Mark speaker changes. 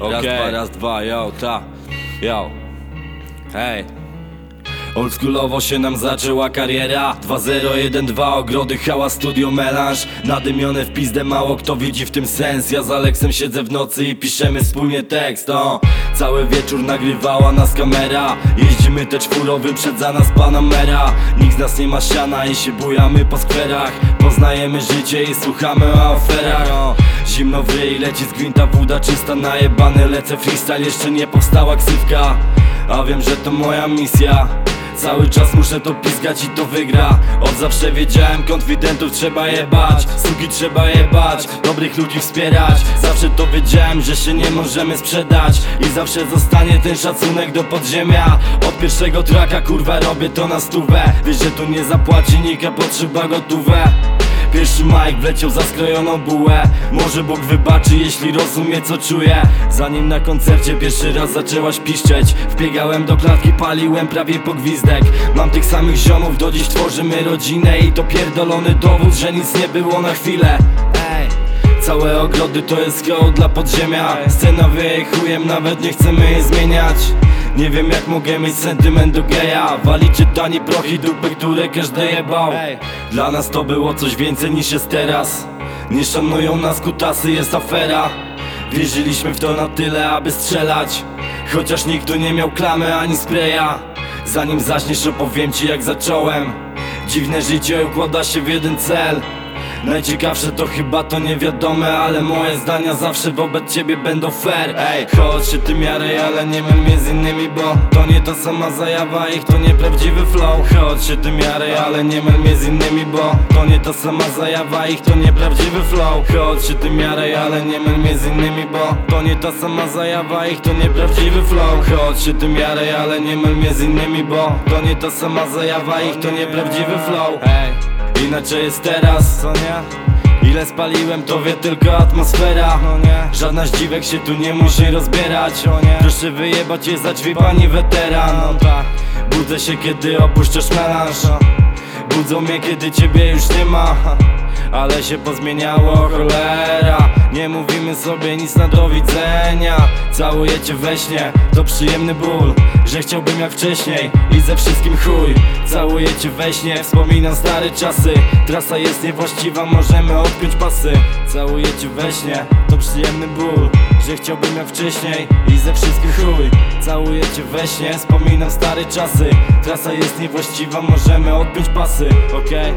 Speaker 1: Raz,
Speaker 2: Okej.
Speaker 1: dwa, raz, dwa, yo, ta, yo. Hej. Oldschoolowo się nam zaczęła kariera. 2012 ogrody, hała, studio, melanż. Nadymione w pizdę, mało kto widzi w tym sens. Ja z Aleksem siedzę w nocy i piszemy wspólnie tekst o. Cały wieczór nagrywała nas kamera. Jeździmy te czwuro, wyprzedza nas Panamera Nikt z nas nie ma siana i się bujamy po skwerach. Poznajemy życie i słuchamy o aferach o. Zimno w ryj, leci z gwinta woda czysta Najebany lecę freestyle, jeszcze nie powstała ksywka. A wiem, że to moja misja. Cały czas muszę to pizgać i to wygra. Od zawsze wiedziałem, konfidentów trzeba jebać Suki trzeba jebać, dobrych ludzi wspierać. Zawsze to wiedziałem, że się nie możemy sprzedać. I zawsze zostanie ten szacunek do podziemia. Od pierwszego traka kurwa robię to na stówę. Wiesz, że tu nie zapłaci nikt, potrzeba gotówę Pierwszy Mike wleciał za skrojoną bułę. Może Bóg wybaczy, jeśli rozumie co czuję. Zanim na koncercie pierwszy raz zaczęłaś piszczeć Wbiegałem do klatki, paliłem prawie po gwizdek. Mam tych samych ziomów, do dziś tworzymy rodzinę I to pierdolony dowód, że nic nie było na chwilę. Całe ogrody to jest hołd dla podziemia. Scena wieje chujem, nawet nie chcemy jej zmieniać nie wiem jak mogę mieć sentyment do geja. Walicie tani prochy dupy, które każdy jebał. Dla nas to było coś więcej niż jest teraz. Nie szanują nas kutasy, jest afera. Wierzyliśmy w to na tyle, aby strzelać. Chociaż nikt tu nie miał klamy ani spraya Zanim zaczniesz opowiem ci jak zacząłem. Dziwne życie układa się w jeden cel Najciekawsze to chyba to niewiadome Ale moje zdania zawsze wobec ciebie będą fair Ej, chodź się ty miarę, ale nie myl mnie z innymi Bo to nie ta sama zajawa, ich to nieprawdziwy flow. Chodź się ty miarę, ale nie myl mnie z innymi Bo to nie ta sama zajawa, ich to nieprawdziwy flow. Chodź się ty miarę, ale nie myl mnie z innymi Bo to nie ta sama zajawa, ich to nieprawdziwy flow. Chodź się ty ale nie myl mnie z innymi Bo to nie ta sama zajawa, ich to nieprawdziwy flow. Ej. Inaczej jest teraz, co nie? Ile spaliłem to wie tylko atmosfera no nie. Żadna zdziwek się tu nie musi rozbierać o nie. Proszę wyjebać je za drzwi pani weteran no tak. Budzę się kiedy opuszczasz melanż Budzą mnie kiedy ciebie już nie ma Ale się pozmieniało cholera Nie mówimy sobie nic na do widzenia. Całuję cię we śnie, to przyjemny ból Że chciałbym jak wcześniej i ze wszystkim chuj. Całuję cię we śnie, wspominam stare czasy. Trasa jest niewłaściwa, możemy odpiąć pasy. Całuję cię we śnie, to przyjemny ból Że chciałbym jak wcześniej i ze wszystkim chuj. Całuję cię we śnie, wspominam stare czasy. Trasa jest niewłaściwa, możemy odpiąć pasy, okej?